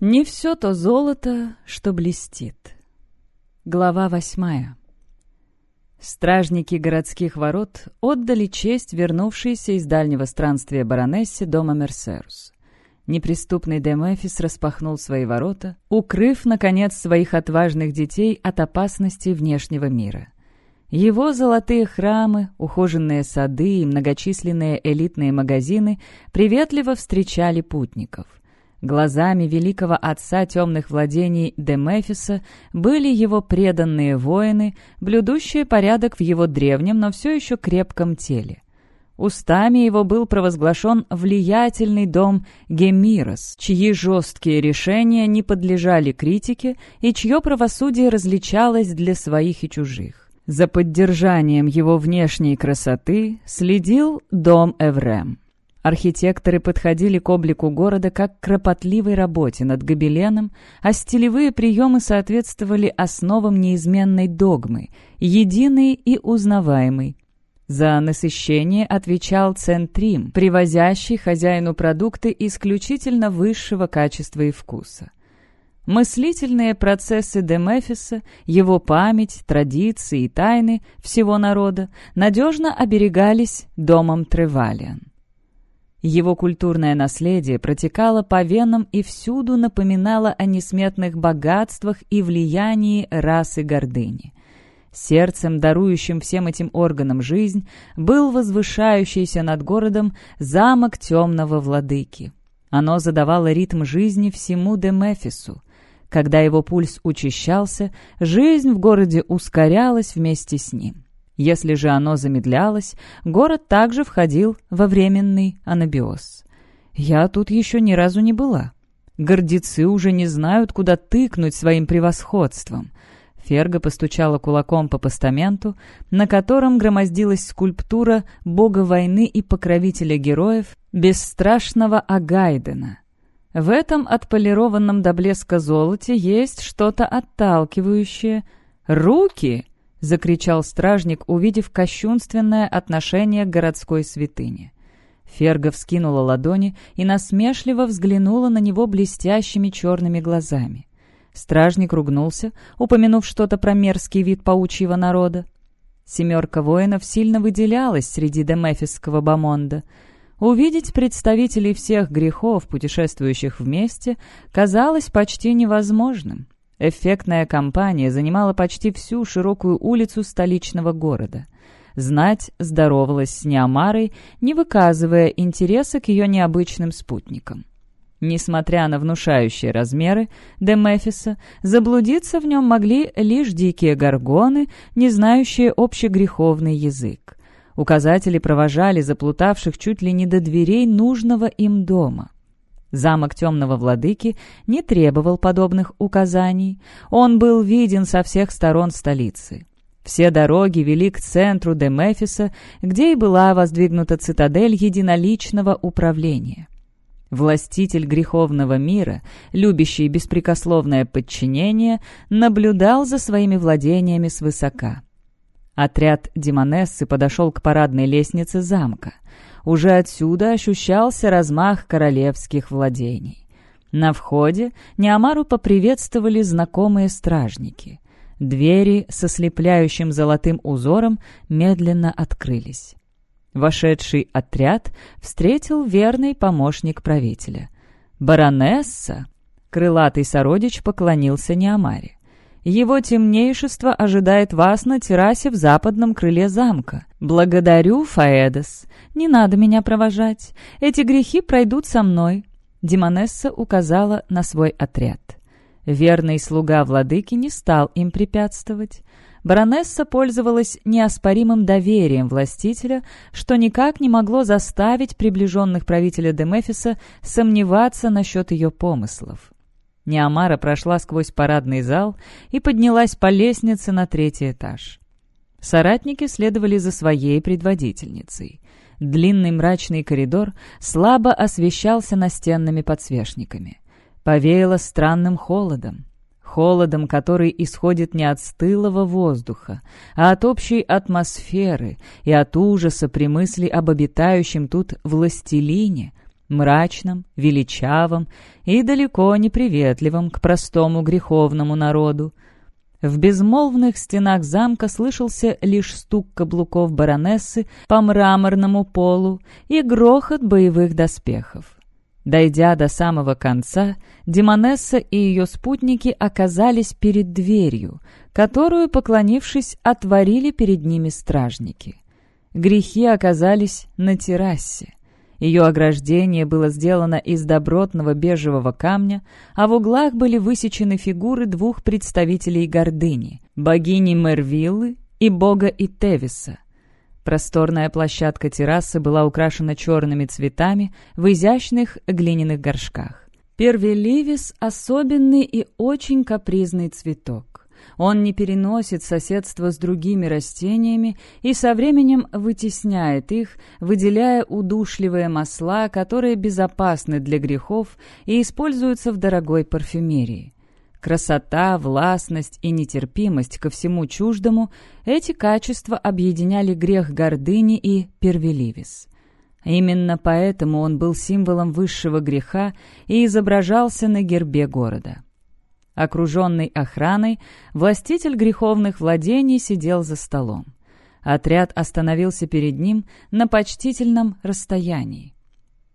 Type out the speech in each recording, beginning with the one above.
Не все то золото, что блестит. Глава восьмая. Стражники городских ворот отдали честь вернувшейся из дальнего странствия баронессе дома Мерсерус. Неприступный Демефис распахнул свои ворота, укрыв, наконец, своих отважных детей от опасностей внешнего мира. Его золотые храмы, ухоженные сады и многочисленные элитные магазины приветливо встречали путников. Глазами великого отца темных владений Демефиса были его преданные воины, блюдущие порядок в его древнем, но все еще крепком теле. Устами его был провозглашен влиятельный дом Гемирос, чьи жесткие решения не подлежали критике и чье правосудие различалось для своих и чужих. За поддержанием его внешней красоты следил дом Эврем. Архитекторы подходили к облику города как к кропотливой работе над гобеленом, а стилевые приемы соответствовали основам неизменной догмы, единой и узнаваемой. За насыщение отвечал Центрим, привозящий хозяину продукты исключительно высшего качества и вкуса. Мыслительные процессы Демефиса, его память, традиции и тайны всего народа надежно оберегались домом Тревалиан. Его культурное наследие протекало по венам и всюду напоминало о несметных богатствах и влиянии расы гордыни. Сердцем, дарующим всем этим органам жизнь, был возвышающийся над городом замок темного владыки. Оно задавало ритм жизни всему Демефису. Когда его пульс учащался, жизнь в городе ускорялась вместе с ним. Если же оно замедлялось, город также входил во временный анабиоз. Я тут еще ни разу не была. Гордецы уже не знают, куда тыкнуть своим превосходством. Ферга постучала кулаком по постаменту, на котором громоздилась скульптура бога войны и покровителя героев, бесстрашного Агайдена. В этом отполированном до блеска золоте есть что-то отталкивающее. «Руки!» — закричал стражник, увидев кощунственное отношение к городской святыне. Ферга вскинула ладони и насмешливо взглянула на него блестящими черными глазами. Стражник ругнулся, упомянув что-то про мерзкий вид паучьего народа. Семерка воинов сильно выделялась среди демефисского бомонда. Увидеть представителей всех грехов, путешествующих вместе, казалось почти невозможным. Эффектная компания занимала почти всю широкую улицу столичного города. Знать здоровалась с Неомарой, не выказывая интереса к ее необычным спутникам. Несмотря на внушающие размеры Демефиса, заблудиться в нем могли лишь дикие горгоны, не знающие общегреховный язык. Указатели провожали заплутавших чуть ли не до дверей нужного им дома. Замок темного владыки не требовал подобных указаний. Он был виден со всех сторон столицы. Все дороги вели к центру Демефиса, где и была воздвигнута цитадель единоличного управления. Властитель греховного мира, любящий беспрекословное подчинение, наблюдал за своими владениями свысока. Отряд Демонессы подошел к парадной лестнице замка — уже отсюда ощущался размах королевских владений. На входе Неамару поприветствовали знакомые стражники. Двери со слепляющим золотым узором медленно открылись. Вошедший отряд встретил верный помощник правителя. «Баронесса!» — крылатый сородич поклонился Неамаре. Его темнейшество ожидает вас на террасе в западном крыле замка. Благодарю, Фаэдос. Не надо меня провожать. Эти грехи пройдут со мной». Демонесса указала на свой отряд. Верный слуга владыки не стал им препятствовать. Баронесса пользовалась неоспоримым доверием властителя, что никак не могло заставить приближенных правителя Демефиса сомневаться насчет ее помыслов. Неамара прошла сквозь парадный зал и поднялась по лестнице на третий этаж. Соратники следовали за своей предводительницей. Длинный мрачный коридор слабо освещался настенными подсвечниками. Повеяло странным холодом. Холодом, который исходит не от стылого воздуха, а от общей атмосферы и от ужаса при мысли об обитающем тут властелине, мрачном, величавом и далеко не приветливом к простому греховному народу. В безмолвных стенах замка слышался лишь стук каблуков баронессы по мраморному полу и грохот боевых доспехов. Дойдя до самого конца, Демонесса и ее спутники оказались перед дверью, которую, поклонившись, отворили перед ними стражники. Грехи оказались на террасе. Ее ограждение было сделано из добротного бежевого камня, а в углах были высечены фигуры двух представителей гордыни — богини Мервиллы и бога Итевиса. Просторная площадка террасы была украшена черными цветами в изящных глиняных горшках. Первеливис — особенный и очень капризный цветок. Он не переносит соседство с другими растениями и со временем вытесняет их, выделяя удушливые масла, которые безопасны для грехов и используются в дорогой парфюмерии. Красота, властность и нетерпимость ко всему чуждому — эти качества объединяли грех гордыни и первеливис. Именно поэтому он был символом высшего греха и изображался на гербе города. Окруженный охраной, властитель греховных владений сидел за столом. Отряд остановился перед ним на почтительном расстоянии.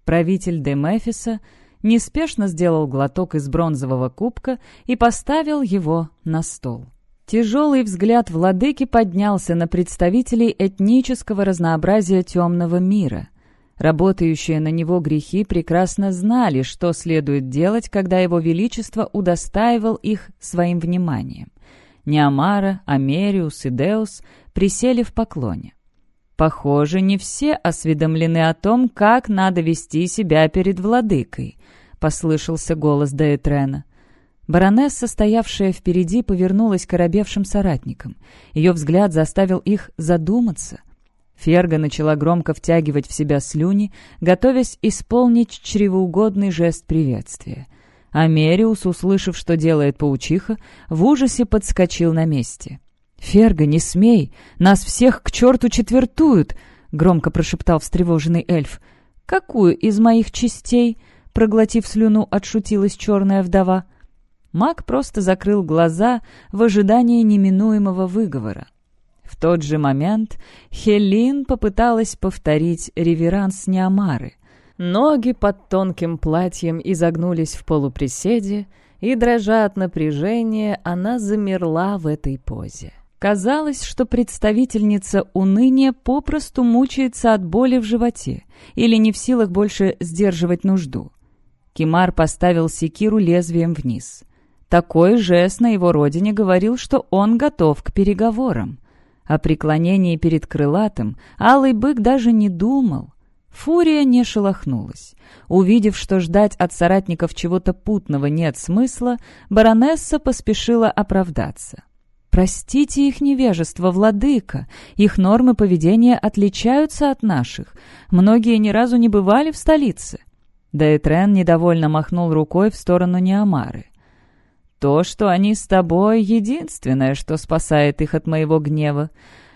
Правитель Демефиса неспешно сделал глоток из бронзового кубка и поставил его на стол. Тяжелый взгляд владыки поднялся на представителей этнического разнообразия темного мира — Работающие на него грехи прекрасно знали, что следует делать, когда его величество удостаивал их своим вниманием. Неамара, Америус и Деус присели в поклоне. «Похоже, не все осведомлены о том, как надо вести себя перед владыкой», — послышался голос Деэтрена. Баронесса, стоявшая впереди, повернулась к соратникам. Ее взгляд заставил их задуматься — Ферга начала громко втягивать в себя слюни, готовясь исполнить чревоугодный жест приветствия. Америус, услышав, что делает паучиха, в ужасе подскочил на месте. «Ферга, не смей! Нас всех к черту четвертуют!» — громко прошептал встревоженный эльф. «Какую из моих частей?» — проглотив слюну, отшутилась черная вдова. Маг просто закрыл глаза в ожидании неминуемого выговора. В тот же момент Хелин попыталась повторить реверанс Неомары. Ноги под тонким платьем изогнулись в полуприседе, и, дрожа от напряжения, она замерла в этой позе. Казалось, что представительница уныния попросту мучается от боли в животе или не в силах больше сдерживать нужду. Кимар поставил секиру лезвием вниз. Такой жест на его родине говорил, что он готов к переговорам. О преклонении перед крылатым алый бык даже не думал. Фурия не шелохнулась. Увидев, что ждать от соратников чего-то путного нет смысла, баронесса поспешила оправдаться. «Простите их невежество, владыка. Их нормы поведения отличаются от наших. Многие ни разу не бывали в столице». Даэтрен недовольно махнул рукой в сторону Неомары. То, что они с тобой, единственное, что спасает их от моего гнева.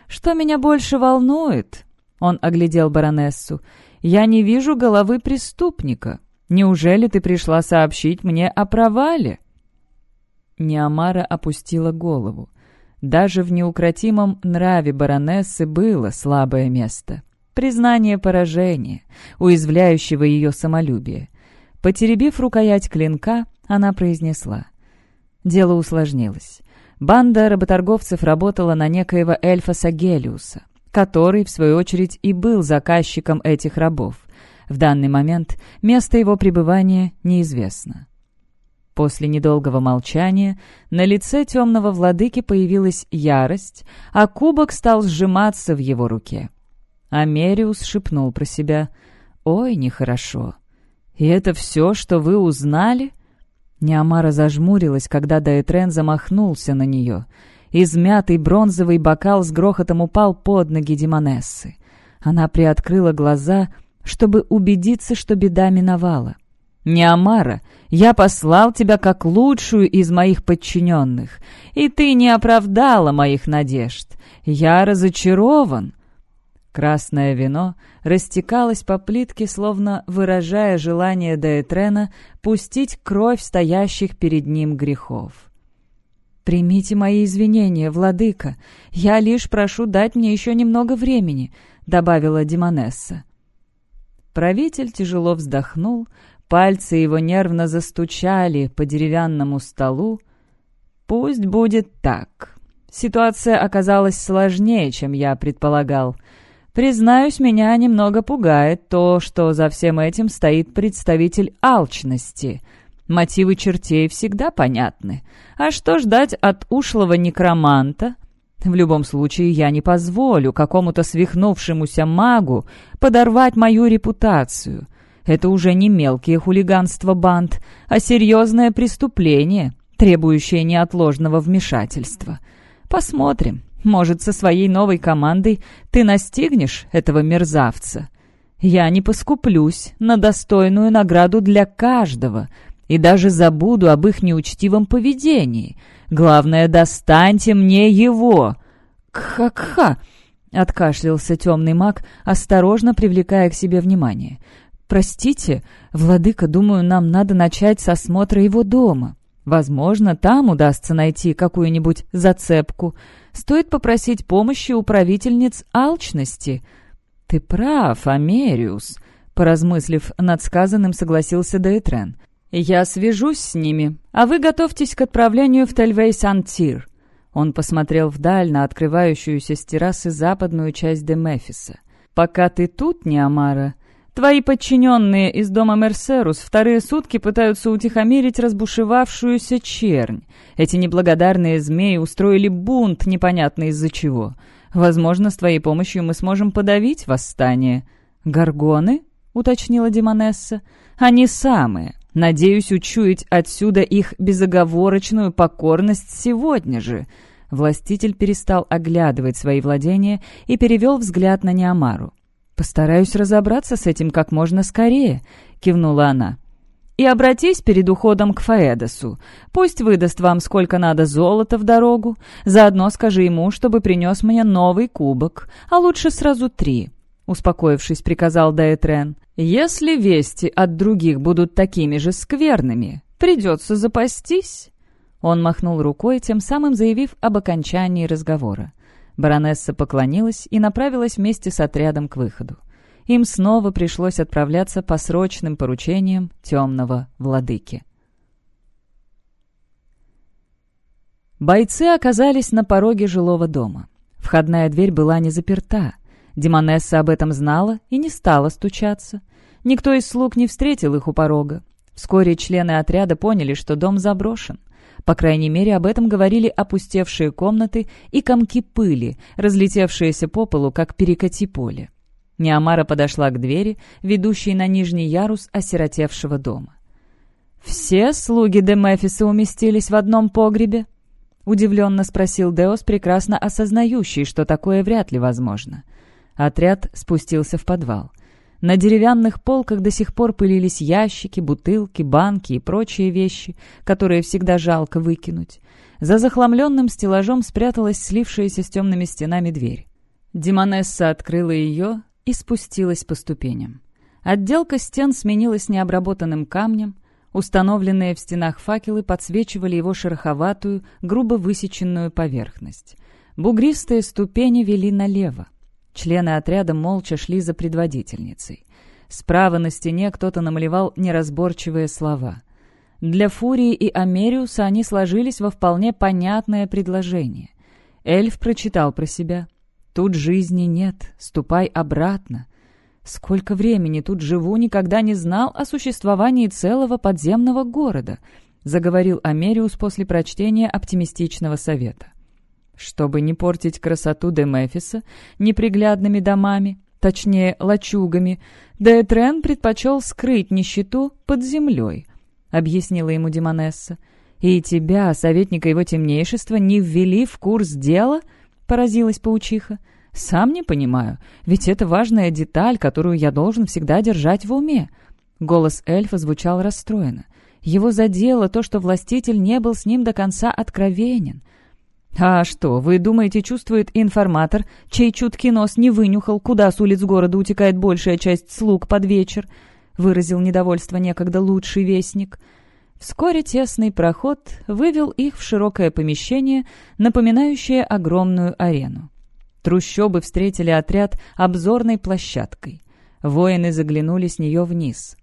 Что меня больше волнует?» Он оглядел баронессу. «Я не вижу головы преступника. Неужели ты пришла сообщить мне о провале?» Неамара опустила голову. Даже в неукротимом нраве баронессы было слабое место. Признание поражения, уязвляющего ее самолюбие. Потеребив рукоять клинка, она произнесла — Дело усложнилось. Банда работорговцев работала на некоего эльфа Сагелиуса, который, в свою очередь, и был заказчиком этих рабов. В данный момент место его пребывания неизвестно. После недолгого молчания на лице темного владыки появилась ярость, а кубок стал сжиматься в его руке. Америус шепнул про себя «Ой, нехорошо». «И это все, что вы узнали?» Неамара зажмурилась, когда Даэтрен замахнулся на нее. Измятый бронзовый бокал с грохотом упал под ноги Демонессы. Она приоткрыла глаза, чтобы убедиться, что беда миновала. «Неамара, я послал тебя как лучшую из моих подчиненных, и ты не оправдала моих надежд. Я разочарован». Красное вино растекалось по плитке, словно выражая желание Деэтрена пустить кровь стоящих перед ним грехов. «Примите мои извинения, владыка. Я лишь прошу дать мне еще немного времени», — добавила Димонесса. Правитель тяжело вздохнул, пальцы его нервно застучали по деревянному столу. «Пусть будет так. Ситуация оказалась сложнее, чем я предполагал. Признаюсь, меня немного пугает то, что за всем этим стоит представитель алчности. Мотивы чертей всегда понятны. А что ждать от ушлого некроманта?» В любом случае, я не позволю какому-то свихнувшемуся магу подорвать мою репутацию. Это уже не мелкие хулиганства банд, а серьезное преступление, требующее неотложного вмешательства. Посмотрим, может, со своей новой командой ты настигнешь этого мерзавца. Я не поскуплюсь на достойную награду для каждого и даже забуду об их неучтивом поведении — Главное, достаньте мне его!» «Кха-кха!» — откашлялся темный маг, осторожно привлекая к себе внимание. «Простите, владыка, думаю, нам надо начать с осмотра его дома. Возможно, там удастся найти какую-нибудь зацепку. Стоит попросить помощи у правительниц алчности». «Ты прав, Америус», — поразмыслив над сказанным, согласился Дейтрен. «Я свяжусь с ними, а вы готовьтесь к отправлению в Тельвей-Сан-Тир». Он посмотрел вдаль на открывающуюся с террасы западную часть Демефиса. «Пока ты тут, Неамара, твои подчиненные из дома Мерсерус вторые сутки пытаются утихомирить разбушевавшуюся чернь. Эти неблагодарные змеи устроили бунт, непонятно из-за чего. Возможно, с твоей помощью мы сможем подавить восстание». «Горгоны?» — уточнила Демонесса. «Они самые. Надеюсь учуять отсюда их безоговорочную покорность сегодня же». Властитель перестал оглядывать свои владения и перевел взгляд на Неамару. «Постараюсь разобраться с этим как можно скорее», — кивнула она. «И обратись перед уходом к Фаэдосу. Пусть выдаст вам сколько надо золота в дорогу. Заодно скажи ему, чтобы принес мне новый кубок, а лучше сразу три успокоившись, приказал Даэтрен. «Если вести от других будут такими же скверными, придется запастись». Он махнул рукой, тем самым заявив об окончании разговора. Баронесса поклонилась и направилась вместе с отрядом к выходу. Им снова пришлось отправляться по срочным поручениям темного владыки. Бойцы оказались на пороге жилого дома. Входная дверь была не заперта. Демонесса об этом знала и не стала стучаться. Никто из слуг не встретил их у порога. Вскоре члены отряда поняли, что дом заброшен. По крайней мере, об этом говорили опустевшие комнаты и комки пыли, разлетевшиеся по полу, как перекати поле. Неамара подошла к двери, ведущей на нижний ярус осиротевшего дома. «Все слуги Демефиса уместились в одном погребе?» — удивленно спросил Деос, прекрасно осознающий, что такое вряд ли возможно. — Отряд спустился в подвал. На деревянных полках до сих пор пылились ящики, бутылки, банки и прочие вещи, которые всегда жалко выкинуть. За захламленным стеллажом спряталась слившаяся с темными стенами дверь. Демонесса открыла ее и спустилась по ступеням. Отделка стен сменилась необработанным камнем, установленные в стенах факелы подсвечивали его шероховатую, грубо высеченную поверхность. Бугристые ступени вели налево. Члены отряда молча шли за предводительницей. Справа на стене кто-то намалевал неразборчивые слова. Для Фурии и Америуса они сложились во вполне понятное предложение. Эльф прочитал про себя. «Тут жизни нет, ступай обратно». Сколько времени тут живу, никогда не знал о существовании целого подземного города, заговорил Америус после прочтения оптимистичного совета. Чтобы не портить красоту Демефиса неприглядными домами, точнее, лачугами, Деэтрен предпочел скрыть нищету под землей, — объяснила ему Демонесса. «И тебя, советника его темнейшества, не ввели в курс дела?» — поразилась паучиха. «Сам не понимаю, ведь это важная деталь, которую я должен всегда держать в уме». Голос эльфа звучал расстроенно. Его задело то, что властитель не был с ним до конца откровенен. «А что, вы думаете, чувствует информатор, чей чуткий нос не вынюхал, куда с улиц города утекает большая часть слуг под вечер?» — выразил недовольство некогда лучший вестник. Вскоре тесный проход вывел их в широкое помещение, напоминающее огромную арену. Трущобы встретили отряд обзорной площадкой. Воины заглянули с нее вниз.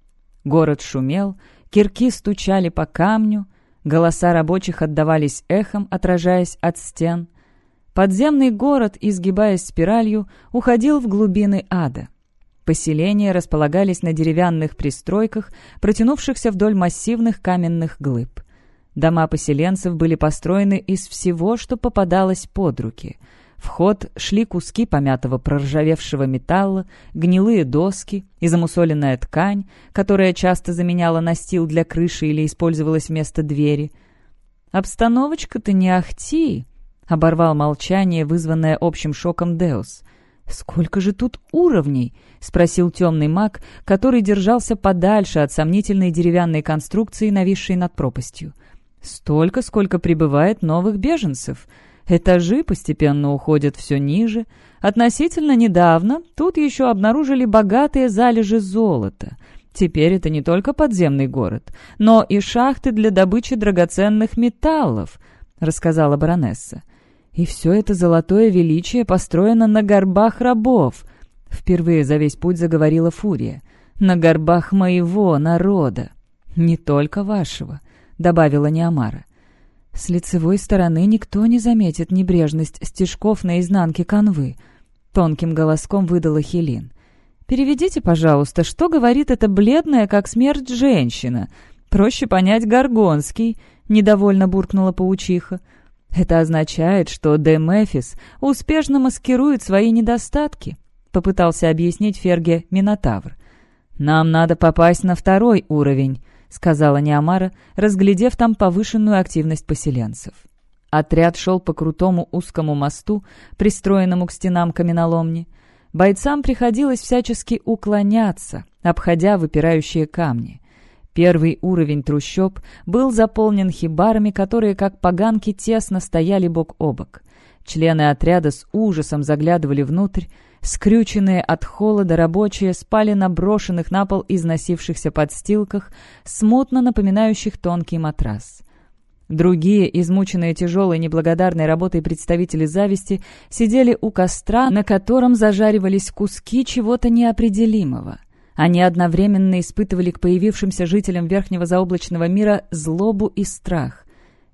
Город шумел, кирки стучали по камню, голоса рабочих отдавались эхом, отражаясь от стен. Подземный город, изгибаясь спиралью, уходил в глубины ада. Поселения располагались на деревянных пристройках, протянувшихся вдоль массивных каменных глыб. Дома поселенцев были построены из всего, что попадалось под руки. В ход шли куски помятого проржавевшего металла, гнилые доски и замусоленная ткань, которая часто заменяла настил для крыши или использовалась вместо двери. «Обстановочка-то не ахти!» — оборвал молчание, вызванное общим шоком Деус. «Сколько же тут уровней?» — спросил темный маг, который держался подальше от сомнительной деревянной конструкции, нависшей над пропастью. «Столько, сколько прибывает новых беженцев. Этажи постепенно уходят все ниже. Относительно недавно тут еще обнаружили богатые залежи золота. Теперь это не только подземный город, но и шахты для добычи драгоценных металлов», — рассказала баронесса. И все это золотое величие построено на горбах рабов. Впервые за весь путь заговорила Фурия. На горбах моего народа. Не только вашего, добавила Неомара. С лицевой стороны никто не заметит небрежность стежков на изнанке канвы. Тонким голоском выдала Хелин. «Переведите, пожалуйста, что говорит эта бледная, как смерть, женщина? Проще понять Горгонский», — недовольно буркнула паучиха. Это означает, что Де Мефис успешно маскирует свои недостатки, попытался объяснить Ферге Минотавр. «Нам надо попасть на второй уровень», — сказала Неомара, разглядев там повышенную активность поселенцев. Отряд шел по крутому узкому мосту, пристроенному к стенам каменоломни. Бойцам приходилось всячески уклоняться, обходя выпирающие камни. Первый уровень трущоб был заполнен хибарами, которые, как поганки, тесно стояли бок о бок. Члены отряда с ужасом заглядывали внутрь. Скрюченные от холода рабочие спали на брошенных на пол износившихся подстилках, смутно напоминающих тонкий матрас. Другие, измученные тяжелой неблагодарной работой представители зависти, сидели у костра, на котором зажаривались куски чего-то неопределимого. Они одновременно испытывали к появившимся жителям Верхнего заоблачного мира злобу и страх.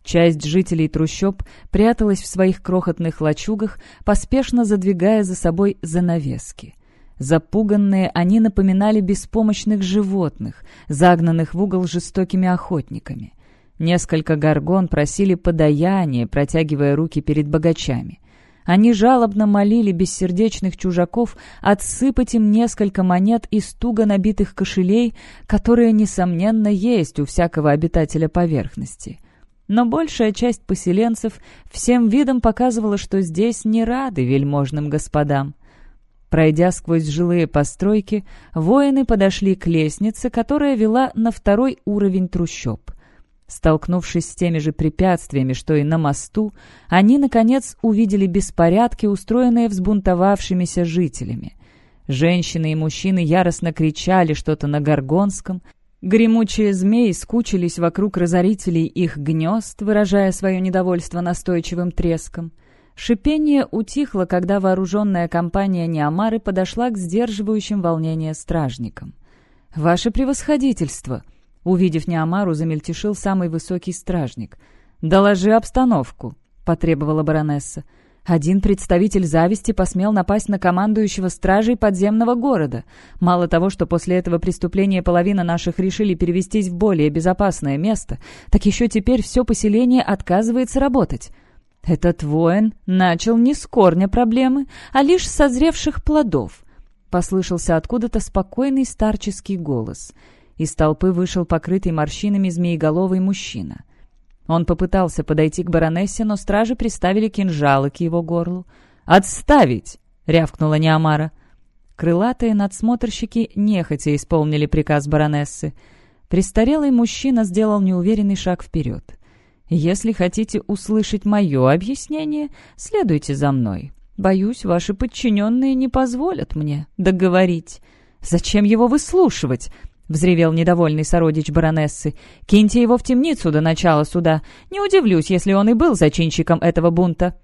Часть жителей трущоб пряталась в своих крохотных лачугах, поспешно задвигая за собой занавески. Запуганные они напоминали беспомощных животных, загнанных в угол жестокими охотниками. Несколько горгон просили подаяние, протягивая руки перед богачами. Они жалобно молили бессердечных чужаков отсыпать им несколько монет из туго набитых кошелей, которые, несомненно, есть у всякого обитателя поверхности. Но большая часть поселенцев всем видом показывала, что здесь не рады вельможным господам. Пройдя сквозь жилые постройки, воины подошли к лестнице, которая вела на второй уровень трущоб. Столкнувшись с теми же препятствиями, что и на мосту, они, наконец, увидели беспорядки, устроенные взбунтовавшимися жителями. Женщины и мужчины яростно кричали что-то на горгонском, гремучие змеи скучились вокруг разорителей их гнезд, выражая свое недовольство настойчивым треском. Шипение утихло, когда вооруженная компания Неомары подошла к сдерживающим волнение стражникам. «Ваше превосходительство!» Увидев Неомару, замельтешил самый высокий стражник. «Доложи обстановку», — потребовала баронесса. Один представитель зависти посмел напасть на командующего стражей подземного города. Мало того, что после этого преступления половина наших решили перевестись в более безопасное место, так еще теперь все поселение отказывается работать. Этот воин начал не с корня проблемы, а лишь созревших плодов. Послышался откуда-то спокойный старческий голос — из толпы вышел покрытый морщинами змееголовый мужчина. Он попытался подойти к баронессе, но стражи приставили кинжалы к его горлу. «Отставить!» — рявкнула Неомара. Крылатые надсмотрщики нехотя исполнили приказ баронессы. Престарелый мужчина сделал неуверенный шаг вперед. Если хотите услышать мое объяснение, следуйте за мной. Боюсь, ваши подчиненные не позволят мне договорить. Зачем его выслушивать? — взревел недовольный сородич баронессы. «Киньте его в темницу до начала суда. Не удивлюсь, если он и был зачинщиком этого бунта».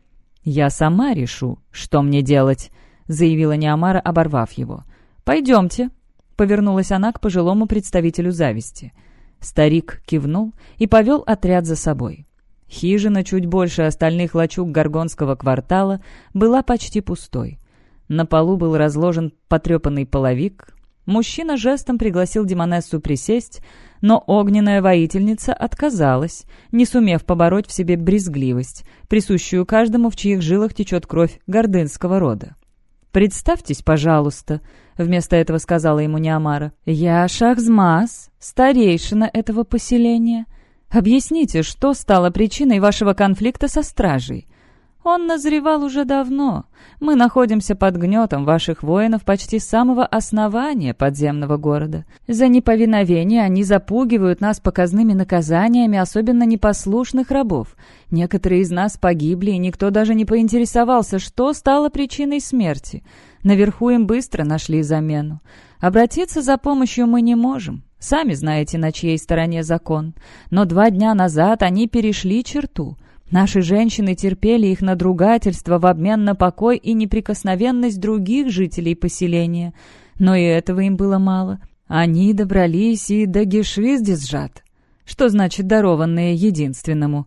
«Я сама решу, что мне делать», — заявила Неомара, оборвав его. «Пойдемте», — повернулась она к пожилому представителю зависти. Старик кивнул и повел отряд за собой. Хижина, чуть больше остальных лачуг Горгонского квартала, была почти пустой. На полу был разложен потрепанный половик. Мужчина жестом пригласил Демонессу присесть, но огненная воительница отказалась, не сумев побороть в себе брезгливость, присущую каждому, в чьих жилах течет кровь гордынского рода. «Представьтесь, пожалуйста», — вместо этого сказала ему Неамара. «Я Шахзмас, старейшина этого поселения». Объясните, что стало причиной вашего конфликта со стражей? Он назревал уже давно. Мы находимся под гнетом ваших воинов почти с самого основания подземного города. За неповиновение они запугивают нас показными наказаниями, особенно непослушных рабов. Некоторые из нас погибли, и никто даже не поинтересовался, что стало причиной смерти. Наверху им быстро нашли замену. Обратиться за помощью мы не можем. Сами знаете, на чьей стороне закон. Но два дня назад они перешли черту. Наши женщины терпели их надругательство в обмен на покой и неприкосновенность других жителей поселения. Но и этого им было мало. Они добрались и до Гешвиздисжат. Что значит «дарованные единственному»?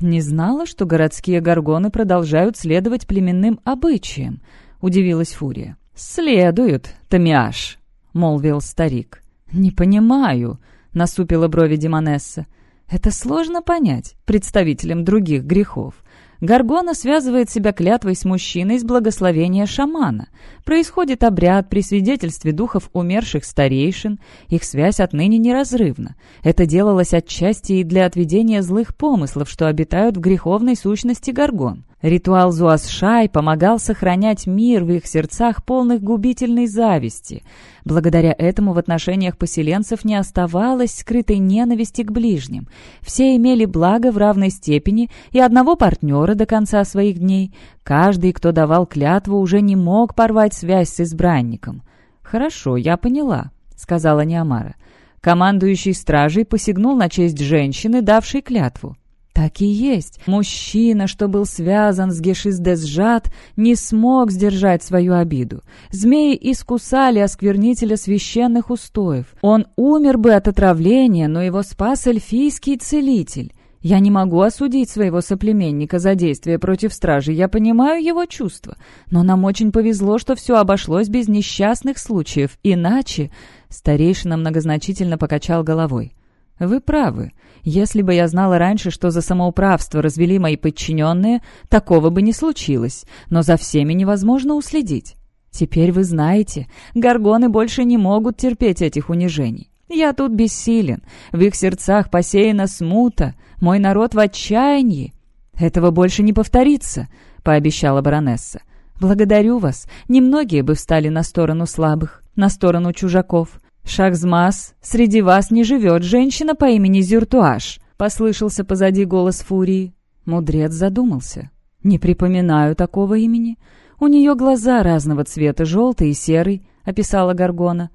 Не знала, что городские горгоны продолжают следовать племенным обычаям, удивилась Фурия. «Следуют, Тамиаш», — молвил старик. «Не понимаю», — насупила брови Демонесса. «Это сложно понять представителям других грехов. Гаргона связывает себя клятвой с мужчиной с благословения шамана. Происходит обряд при свидетельстве духов умерших старейшин. Их связь отныне неразрывна. Это делалось отчасти и для отведения злых помыслов, что обитают в греховной сущности Гаргон. Ритуал Зуасшай помогал сохранять мир в их сердцах, полных губительной зависти. Благодаря этому в отношениях поселенцев не оставалось скрытой ненависти к ближним. Все имели благо в равной степени и одного партнера до конца своих дней. Каждый, кто давал клятву, уже не мог порвать связь с избранником. «Хорошо, я поняла», — сказала Неамара. Командующий стражей посягнул на честь женщины, давшей клятву. Так и есть. Мужчина, что был связан с Гешиздесжат, не смог сдержать свою обиду. Змеи искусали осквернителя священных устоев. Он умер бы от отравления, но его спас эльфийский целитель. Я не могу осудить своего соплеменника за действия против стражи, я понимаю его чувства. Но нам очень повезло, что все обошлось без несчастных случаев. Иначе...» Старейшина многозначительно покачал головой. «Вы правы. Если бы я знала раньше, что за самоуправство развели мои подчиненные, такого бы не случилось, но за всеми невозможно уследить. Теперь вы знаете, горгоны больше не могут терпеть этих унижений. Я тут бессилен, в их сердцах посеяна смута, мой народ в отчаянии. Этого больше не повторится, — пообещала баронесса. Благодарю вас, немногие бы встали на сторону слабых, на сторону чужаков. «Шахзмас, среди вас не живет женщина по имени Зюртуаш», — послышался позади голос Фурии. Мудрец задумался. «Не припоминаю такого имени. У нее глаза разного цвета, желтый и серый», — описала Гаргона.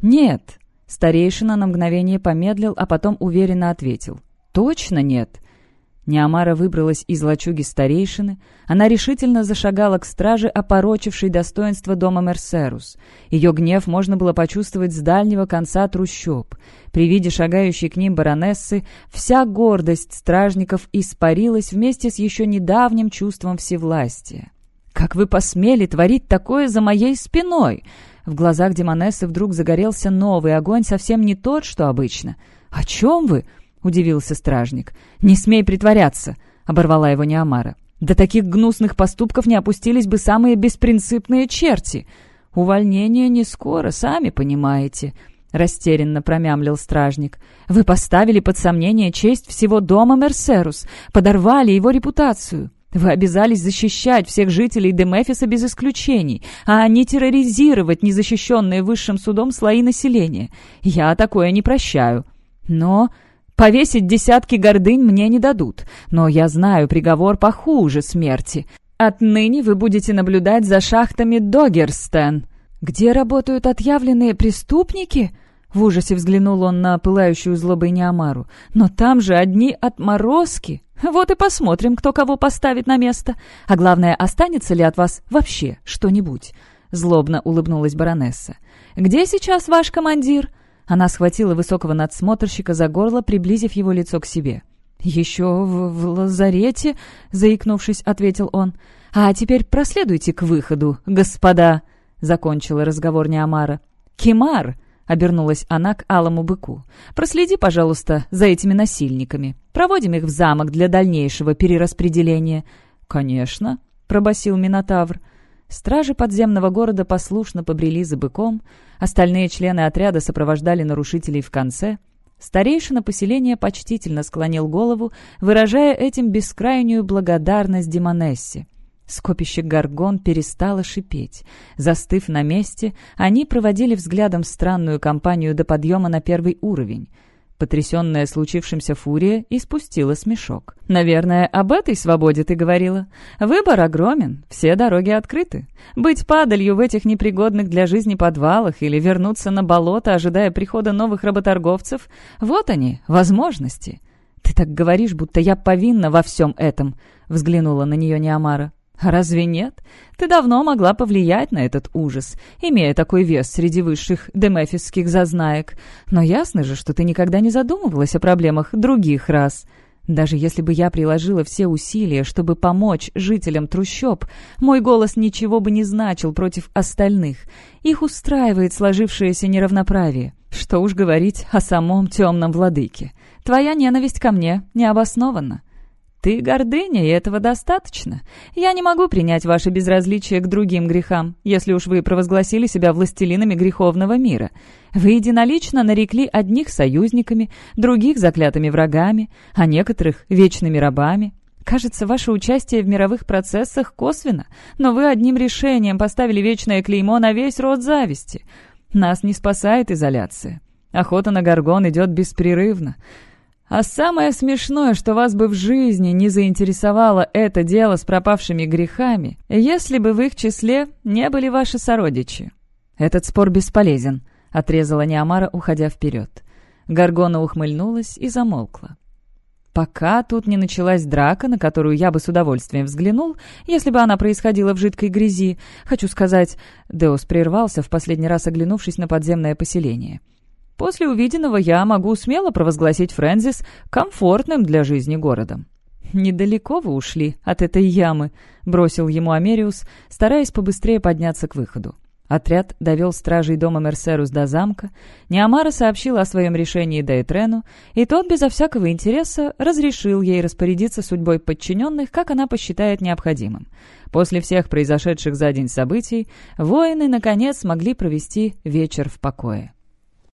«Нет». Старейшина на мгновение помедлил, а потом уверенно ответил. «Точно нет. Неамара выбралась из лачуги старейшины. Она решительно зашагала к страже, опорочившей достоинство дома Мерсерус. Ее гнев можно было почувствовать с дальнего конца трущоб. При виде шагающей к ним баронессы вся гордость стражников испарилась вместе с еще недавним чувством всевластия. «Как вы посмели творить такое за моей спиной?» В глазах Демонессы вдруг загорелся новый огонь, совсем не тот, что обычно. «О чем вы?» Удивился стражник. «Не смей притворяться!» — оборвала его Неамара. «До таких гнусных поступков не опустились бы самые беспринципные черти. Увольнение не скоро, сами понимаете», — растерянно промямлил стражник. «Вы поставили под сомнение честь всего дома Мерсерус, подорвали его репутацию». Вы обязались защищать всех жителей Демефиса без исключений, а не терроризировать незащищенные высшим судом слои населения. Я такое не прощаю. Но Повесить десятки гордынь мне не дадут, но я знаю приговор похуже смерти. Отныне вы будете наблюдать за шахтами Догерстен. Где работают отъявленные преступники?» В ужасе взглянул он на пылающую злобой Неомару. «Но там же одни отморозки. Вот и посмотрим, кто кого поставит на место. А главное, останется ли от вас вообще что-нибудь?» Злобно улыбнулась баронесса. «Где сейчас ваш командир?» Она схватила высокого надсмотрщика за горло, приблизив его лицо к себе. «Еще в, в лазарете?» — заикнувшись, ответил он. «А теперь проследуйте к выходу, господа!» — закончила разговор Неомара. «Кемар!» — обернулась она к алому быку. «Проследи, пожалуйста, за этими насильниками. Проводим их в замок для дальнейшего перераспределения». «Конечно», — пробасил Минотавр. Стражи подземного города послушно побрели за быком, остальные члены отряда сопровождали нарушителей в конце. Старейшина поселения почтительно склонил голову, выражая этим бескрайнюю благодарность Демонессе. Скопище горгон перестало шипеть. Застыв на месте, они проводили взглядом странную компанию до подъема на первый уровень. Потрясенная случившимся фурия испустила смешок. «Наверное, об этой свободе ты говорила. Выбор огромен, все дороги открыты. Быть падалью в этих непригодных для жизни подвалах или вернуться на болото, ожидая прихода новых работорговцев — вот они, возможности». «Ты так говоришь, будто я повинна во всем этом», — взглянула на нее Неомара. «Разве нет? Ты давно могла повлиять на этот ужас, имея такой вес среди высших демефисских зазнаек. Но ясно же, что ты никогда не задумывалась о проблемах других рас. Даже если бы я приложила все усилия, чтобы помочь жителям трущоб, мой голос ничего бы не значил против остальных. Их устраивает сложившееся неравноправие. Что уж говорить о самом темном владыке. Твоя ненависть ко мне необоснована». «Ты гордыня, и этого достаточно. Я не могу принять ваше безразличие к другим грехам, если уж вы провозгласили себя властелинами греховного мира. Вы единолично нарекли одних союзниками, других заклятыми врагами, а некоторых — вечными рабами. Кажется, ваше участие в мировых процессах косвенно, но вы одним решением поставили вечное клеймо на весь род зависти. Нас не спасает изоляция. Охота на горгон идет беспрерывно». А самое смешное, что вас бы в жизни не заинтересовало это дело с пропавшими грехами, если бы в их числе не были ваши сородичи. Этот спор бесполезен, отрезала Неамара, уходя вперед. Гаргона ухмыльнулась и замолкла. Пока тут не началась драка, на которую я бы с удовольствием взглянул, если бы она происходила в жидкой грязи. Хочу сказать, Деус прервался, в последний раз оглянувшись на подземное поселение. — После увиденного я могу смело провозгласить Фрэнзис комфортным для жизни городом». «Недалеко вы ушли от этой ямы», — бросил ему Америус, стараясь побыстрее подняться к выходу. Отряд довел стражей дома Мерсерус до замка, Неамара сообщила о своем решении Дейтрену, и тот безо всякого интереса разрешил ей распорядиться судьбой подчиненных, как она посчитает необходимым. После всех произошедших за день событий воины, наконец, смогли провести вечер в покое.